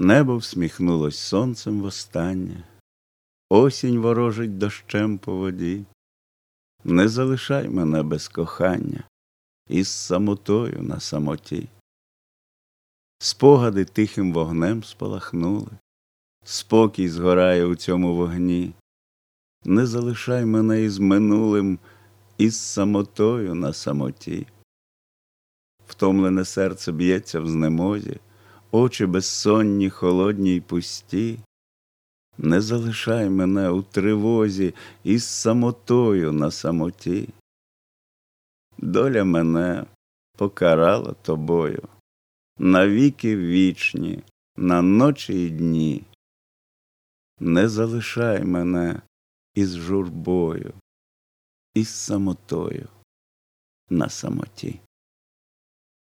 Небо всміхнулось сонцем востаннє, осінь ворожить дощем по воді. Не залишай мене без кохання із самотою на самоті. Спогади тихим вогнем спалахнули, спокій згорає у цьому вогні. Не залишай мене із минулим, із самотою на самоті. Втомлене серце б'ється в знемозі, очі безсонні, холодні й пусті. Не залишай мене у тривозі із самотою на самоті. Доля мене покарала тобою навіки вічні, на ночі й дні. Не залишай мене із журбою, із самотою на самоті.